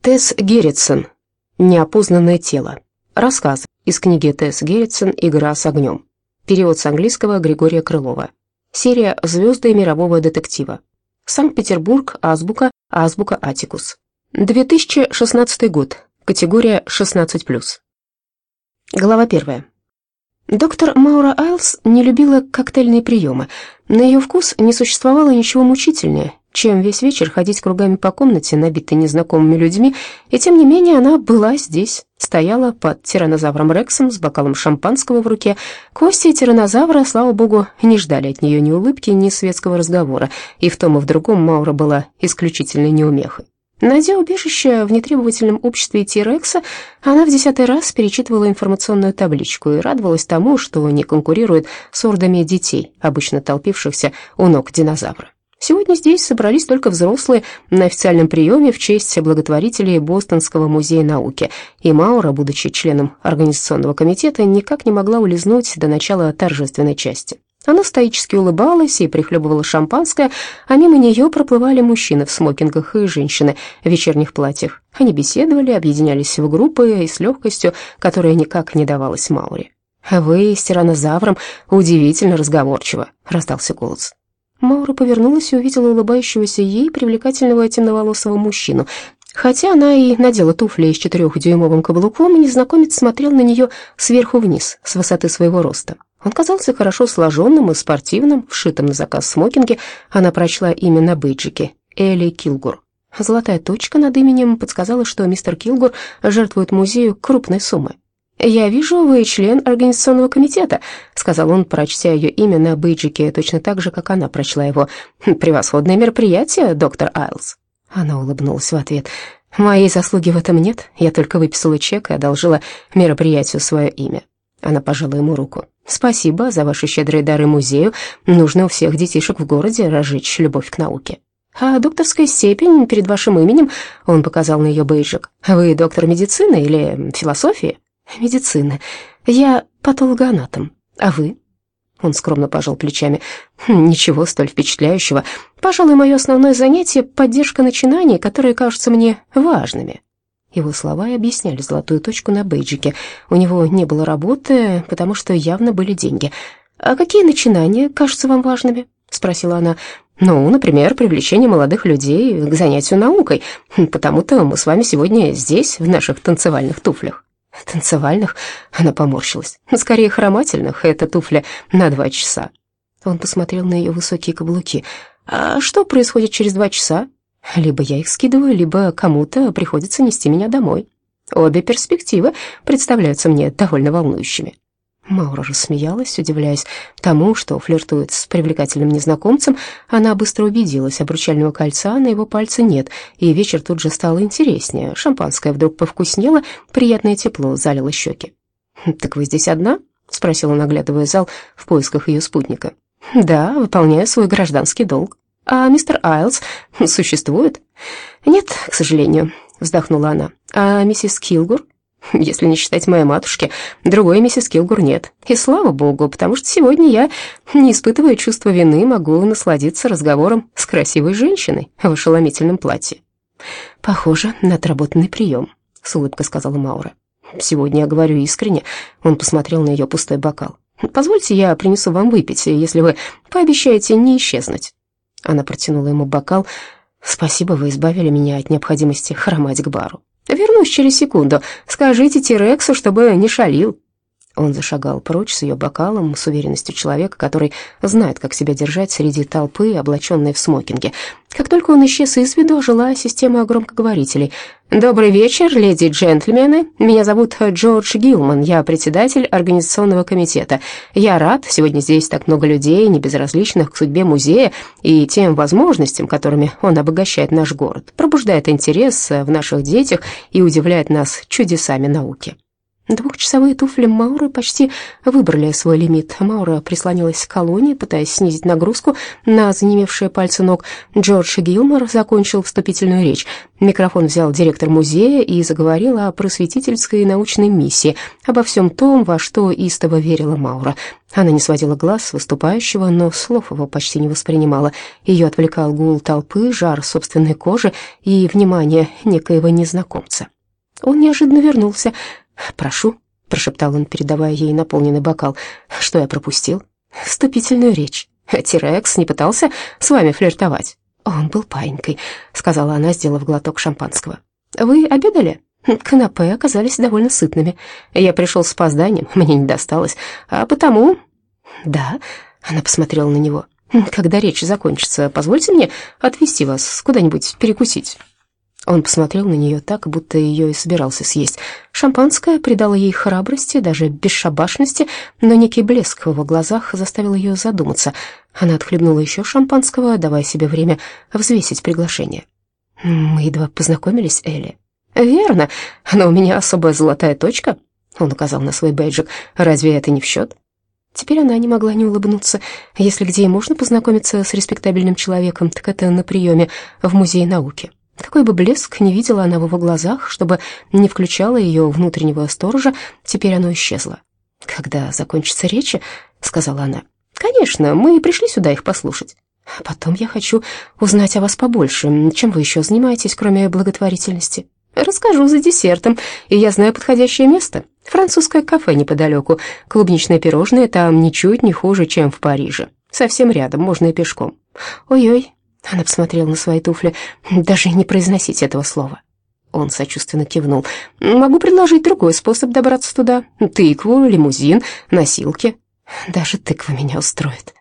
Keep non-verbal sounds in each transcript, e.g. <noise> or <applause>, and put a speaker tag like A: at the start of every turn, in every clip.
A: Тесс Герритсон. Неопознанное тело. Рассказ из книги Тесс Герритсон «Игра с огнем». Перевод с английского Григория Крылова. Серия «Звезды мирового детектива». Санкт-Петербург, Азбука, Азбука Атикус. 2016 год. Категория 16+. Глава первая. Доктор Маура Айлс не любила коктейльные приемы. На ее вкус не существовало ничего мучительнее, чем весь вечер ходить кругами по комнате, набитой незнакомыми людьми, и тем не менее она была здесь, стояла под тиранозавром Рексом с бокалом шампанского в руке. Кости тиранозавра, слава богу, не ждали от нее ни улыбки, ни светского разговора, и в том и в другом Маура была исключительной неумехой. Найдя убежище в нетребовательном обществе Тирекса, она в десятый раз перечитывала информационную табличку и радовалась тому, что не конкурирует с ордами детей, обычно толпившихся у ног динозавра. Сегодня здесь собрались только взрослые на официальном приеме в честь благотворителей Бостонского музея науки, и Маура, будучи членом организационного комитета, никак не могла улизнуть до начала торжественной части. Она стоически улыбалась и прихлебывала шампанское, а мимо нее проплывали мужчины в смокингах и женщины в вечерних платьях. Они беседовали, объединялись в группы и с легкостью, которая никак не давалась Мауре. «Вы с тиранозавром удивительно разговорчиво», — раздался голос. Маура повернулась и увидела улыбающегося ей привлекательного темноволосого мужчину. Хотя она и надела туфли с четырехдюймовым каблуком, незнакомец смотрел на нее сверху вниз, с высоты своего роста. Он казался хорошо сложенным и спортивным, вшитым на заказ смокинге. Она прочла имя на бейджике — Элли Килгур. Золотая точка над именем подсказала, что мистер Килгур жертвует музею крупной суммы. «Я вижу, вы член организационного комитета», — сказал он, прочтя ее имя на бейджике точно так же, как она прочла его. «Превосходное мероприятие, доктор Айлс». Она улыбнулась в ответ. «Моей заслуги в этом нет. Я только выписала чек и одолжила мероприятию свое имя». Она пожала ему руку. «Спасибо за ваши щедрые дары музею. Нужно у всех детишек в городе разжечь любовь к науке». «А докторская степень перед вашим именем?» Он показал на ее бейджик. «Вы доктор медицины или философии?» «Медицины. Я патологоанатом. А вы?» Он скромно пожал плечами. «Хм, «Ничего столь впечатляющего. Пожалуй, мое основное занятие — поддержка начинаний, которые кажутся мне важными». Его слова и объясняли золотую точку на бейджике. У него не было работы, потому что явно были деньги. «А какие начинания кажутся вам важными?» — спросила она. «Ну, например, привлечение молодых людей к занятию наукой. Потому-то мы с вами сегодня здесь, в наших танцевальных туфлях». «Танцевальных?» — она поморщилась. «Скорее хромательных. Это туфля на два часа». Он посмотрел на ее высокие каблуки. «А что происходит через два часа?» Либо я их скидываю, либо кому-то приходится нести меня домой. Обе перспективы представляются мне довольно волнующими. Маура рассмеялась, удивляясь тому, что флиртует с привлекательным незнакомцем. Она быстро убедилась, обручального кольца на его пальце нет, и вечер тут же стал интереснее. Шампанское вдруг повкуснело, приятное тепло залило щеки. «Так вы здесь одна?» — спросила, наглядывая зал в поисках ее спутника. «Да, выполняю свой гражданский долг». «А мистер Айлс существует?» «Нет, к сожалению», — вздохнула она. «А миссис Килгур?» <laughs> «Если не считать моей матушки, другой миссис Килгур нет. И слава богу, потому что сегодня я, не испытывая чувства вины, могу насладиться разговором с красивой женщиной в ошеломительном платье». «Похоже на отработанный прием», — с улыбкой сказала Маура. «Сегодня я говорю искренне». Он посмотрел на ее пустой бокал. «Позвольте, я принесу вам выпить, если вы пообещаете не исчезнуть». Она протянула ему бокал. «Спасибо, вы избавили меня от необходимости хромать к бару. Вернусь через секунду. Скажите Тирексу, чтобы не шалил». Он зашагал прочь с ее бокалом, с уверенностью человека, который знает, как себя держать среди толпы, облаченной в смокинге. Как только он исчез из виду, жила система громкоговорителей. «Добрый вечер, леди и джентльмены. Меня зовут Джордж Гилман, я председатель организационного комитета. Я рад, сегодня здесь так много людей, не безразличных к судьбе музея и тем возможностям, которыми он обогащает наш город, пробуждает интерес в наших детях и удивляет нас чудесами науки». Двухчасовые туфли Мауры почти выбрали свой лимит. Маура прислонилась к колонии, пытаясь снизить нагрузку на занемевшие пальцы ног. Джордж Гилмор закончил вступительную речь. Микрофон взял директор музея и заговорил о просветительской и научной миссии, обо всем том, во что истово верила Маура. Она не сводила глаз с выступающего, но слов его почти не воспринимала. Ее отвлекал гул толпы, жар собственной кожи и внимание некоего незнакомца. Он неожиданно вернулся. «Прошу», — прошептал он, передавая ей наполненный бокал. «Что я пропустил?» «Вступительную речь. Тирекс не пытался с вами флиртовать?» «Он был паинькой», — сказала она, сделав глоток шампанского. «Вы обедали?» «Канапе оказались довольно сытными. Я пришел с опозданием, мне не досталось, а потому...» «Да», — она посмотрела на него. «Когда речь закончится, позвольте мне отвезти вас куда-нибудь перекусить». Он посмотрел на нее так, будто ее и собирался съесть. Шампанское придало ей храбрости, даже бесшабашности, но некий блеск в его глазах заставил ее задуматься. Она отхлебнула еще шампанского, давая себе время взвесить приглашение. «Мы едва познакомились, Элли». «Верно, но у меня особая золотая точка», — он указал на свой бейджик. «Разве это не в счет?» Теперь она не могла не улыбнуться. Если где и можно познакомиться с респектабельным человеком, так это на приеме в Музее науки. Какой бы блеск не видела она в его глазах, чтобы не включала ее внутреннего сторожа, теперь оно исчезло. «Когда закончится речи», — сказала она, — «конечно, мы пришли сюда их послушать. А потом я хочу узнать о вас побольше. Чем вы еще занимаетесь, кроме благотворительности?» «Расскажу за десертом, и я знаю подходящее место. Французское кафе неподалеку. Клубничные пирожные там ничуть не хуже, чем в Париже. Совсем рядом, можно и пешком. Ой-ой, она посмотрела на свои туфли. «Даже не произносить этого слова». Он сочувственно кивнул. «Могу предложить другой способ добраться туда. Тыкву, лимузин, носилки. Даже тыква меня устроит».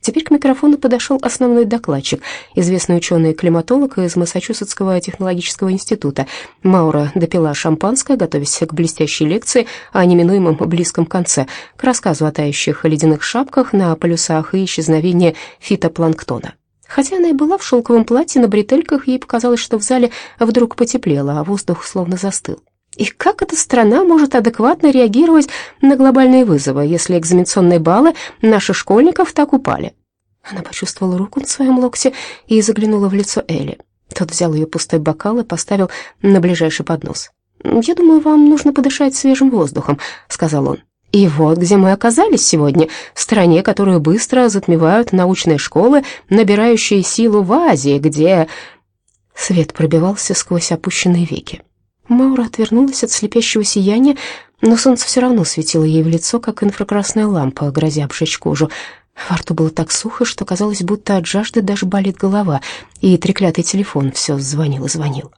A: Теперь к микрофону подошел основной докладчик, известный ученый-климатолог из Массачусетского технологического института. Маура допила шампанское, готовясь к блестящей лекции о неминуемом близком конце, к рассказу о тающих ледяных шапках на полюсах и исчезновении фитопланктона. Хотя она и была в шелковом платье, на бретельках ей показалось, что в зале вдруг потеплело, а воздух словно застыл. И как эта страна может адекватно реагировать на глобальные вызовы, если экзаменационные баллы наших школьников так упали? Она почувствовала руку на своем локте и заглянула в лицо Элли. Тот взял ее пустой бокал и поставил на ближайший поднос. «Я думаю, вам нужно подышать свежим воздухом», — сказал он. И вот где мы оказались сегодня, в стране, которую быстро затмевают научные школы, набирающие силу в Азии, где... Свет пробивался сквозь опущенные веки. Маура отвернулась от слепящего сияния, но солнце все равно светило ей в лицо, как инфракрасная лампа, грозя обжечь кожу. Во рту было так сухо, что казалось, будто от жажды даже болит голова, и треклятый телефон все звонил и звонил.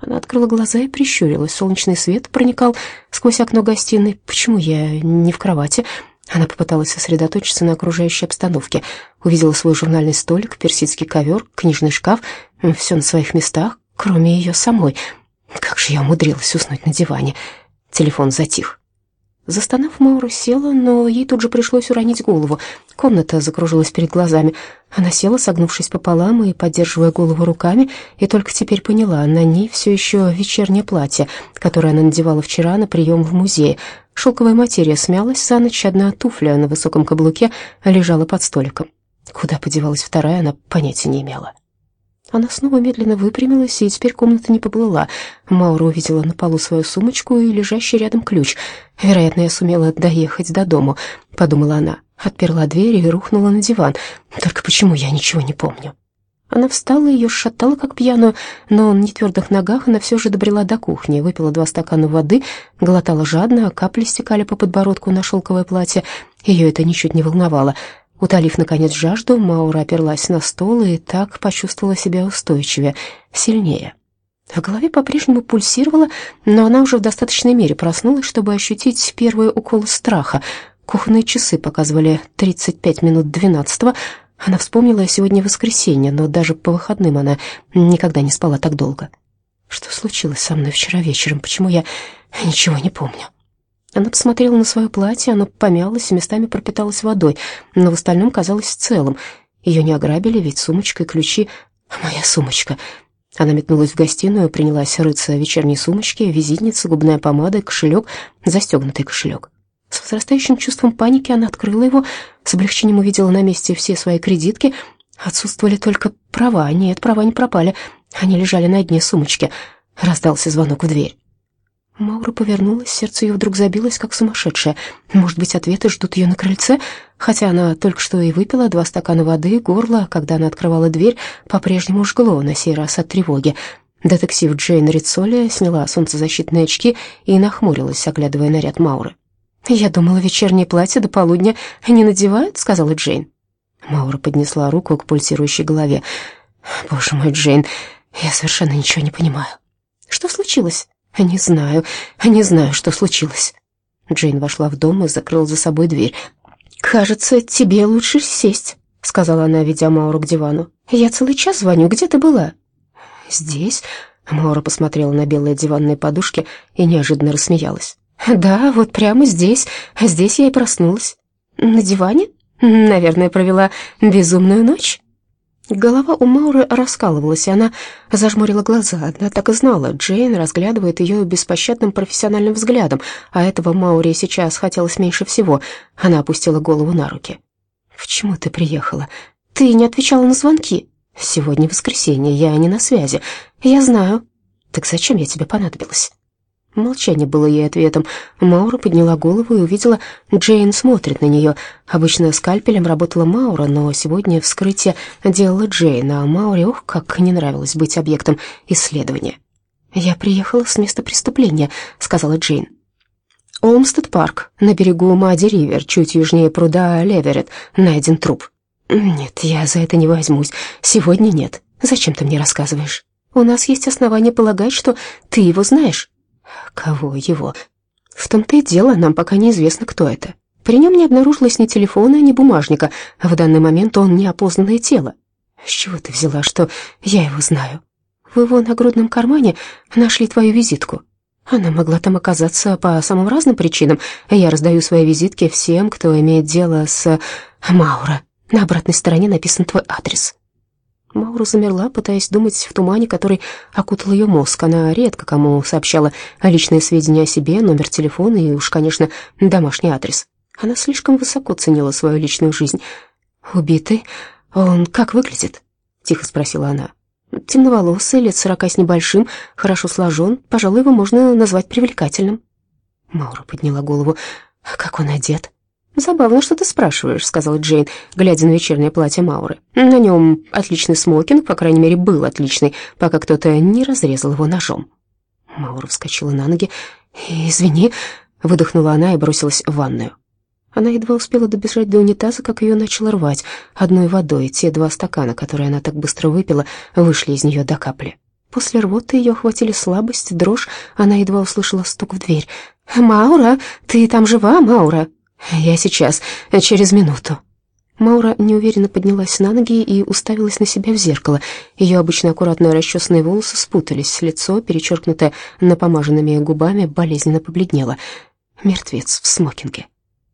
A: Она открыла глаза и прищурилась. Солнечный свет проникал сквозь окно гостиной. «Почему я не в кровати?» Она попыталась сосредоточиться на окружающей обстановке. Увидела свой журнальный столик, персидский ковер, книжный шкаф. Все на своих местах, кроме ее самой. Как же я умудрилась уснуть на диване. Телефон затих. Застонав, Маура села, но ей тут же пришлось уронить голову. Комната закружилась перед глазами. Она села, согнувшись пополам и поддерживая голову руками, и только теперь поняла, на ней все еще вечернее платье, которое она надевала вчера на прием в музее. Шелковая материя смялась за ночь, одна туфля на высоком каблуке лежала под столиком. Куда подевалась вторая, она понятия не имела. Она снова медленно выпрямилась, и теперь комната не поплыла. Маура увидела на полу свою сумочку и лежащий рядом ключ. «Вероятно, я сумела доехать до дому», — подумала она. Отперла дверь и рухнула на диван. «Только почему я ничего не помню?» Она встала, ее шатала как пьяную, но на нетвердых ногах она все же добрела до кухни, выпила два стакана воды, глотала жадно, а капли стекали по подбородку на шелковое платье. Ее это ничуть не волновало. Утолив, наконец, жажду, Маура оперлась на стол и так почувствовала себя устойчивее, сильнее. В голове по-прежнему пульсировало, но она уже в достаточной мере проснулась, чтобы ощутить первые уколы страха. Кухонные часы показывали 35 минут 12 Она вспомнила сегодня воскресенье, но даже по выходным она никогда не спала так долго. Что случилось со мной вчера вечером? Почему я ничего не помню? Она посмотрела на свое платье, оно помялось и местами пропиталось водой, но в остальном казалось целым. Ее не ограбили, ведь сумочка и ключи... Моя сумочка. Она метнулась в гостиную, принялась рыться в вечерней сумочке, визитница, губная помада, кошелек, застегнутый кошелек. С возрастающим чувством паники она открыла его, с облегчением увидела на месте все свои кредитки. Отсутствовали только права. Нет, права не пропали. Они лежали на дне сумочки. Раздался звонок в дверь. Маура повернулась, сердце ее вдруг забилось, как сумасшедшее. Может быть, ответы ждут ее на крыльце? Хотя она только что и выпила два стакана воды, горло, когда она открывала дверь, по-прежнему жгло, на сей раз от тревоги. Детектив Джейн Рицоли сняла солнцезащитные очки и нахмурилась, оглядывая наряд Мауры. «Я думала, вечернее платье до полудня не надевают», — сказала Джейн. Маура поднесла руку к пульсирующей голове. «Боже мой, Джейн, я совершенно ничего не понимаю. Что случилось?» «Не знаю, не знаю, что случилось». Джейн вошла в дом и закрыла за собой дверь. «Кажется, тебе лучше сесть», — сказала она, ведя Мауру к дивану. «Я целый час звоню. Где ты была?» «Здесь?» Маура посмотрела на белые диванные подушки и неожиданно рассмеялась. «Да, вот прямо здесь. Здесь я и проснулась». «На диване? Наверное, провела безумную ночь». Голова у Мауры раскалывалась, и она зажмурила глаза. Она так и знала, Джейн разглядывает ее беспощадным профессиональным взглядом, а этого Мауре сейчас хотелось меньше всего. Она опустила голову на руки. «Почему ты приехала? Ты не отвечала на звонки. Сегодня воскресенье, я не на связи. Я знаю. Так зачем я тебе понадобилась?» Молчание было ей ответом. Маура подняла голову и увидела, Джейн смотрит на нее. Обычно скальпелем работала Маура, но сегодня вскрытие делала Джейн, а Мауре, ох, как не нравилось быть объектом исследования. «Я приехала с места преступления», — сказала Джейн. «Олмстед парк, на берегу Мади-Ривер, чуть южнее пруда Леверет, найден труп». «Нет, я за это не возьмусь. Сегодня нет. Зачем ты мне рассказываешь? У нас есть основания полагать, что ты его знаешь». Кого его? В том-то и дело, нам пока неизвестно, кто это. При нем не обнаружилось ни телефона, ни бумажника. В данный момент он неопознанное тело. С чего ты взяла, что я его знаю? В его нагрудном кармане нашли твою визитку. Она могла там оказаться по самым разным причинам. Я раздаю свои визитки всем, кто имеет дело с Маура. На обратной стороне написан твой адрес. Маура замерла, пытаясь думать в тумане, который окутал ее мозг. Она редко кому сообщала личные сведения о себе, номер телефона и уж, конечно, домашний адрес. Она слишком высоко ценила свою личную жизнь. «Убитый? Он как выглядит?» — тихо спросила она. «Темноволосый, лет сорока с небольшим, хорошо сложен. Пожалуй, его можно назвать привлекательным». Маура подняла голову. «Как он одет?» «Забавно, что ты спрашиваешь», — сказала Джейн, глядя на вечернее платье Мауры. «На нем отличный смокинг, по крайней мере, был отличный, пока кто-то не разрезал его ножом». Маура вскочила на ноги. «Извини», — выдохнула она и бросилась в ванную. Она едва успела добежать до унитаза, как ее начало рвать одной водой. Те два стакана, которые она так быстро выпила, вышли из нее до капли. После рвоты ее охватили слабость, дрожь. Она едва услышала стук в дверь. «Маура, ты там жива, Маура?» «Я сейчас, через минуту». Маура неуверенно поднялась на ноги и уставилась на себя в зеркало. Ее обычно аккуратно расчесанные волосы спутались, лицо, перечеркнутое напомаженными губами, болезненно побледнело. Мертвец в смокинге.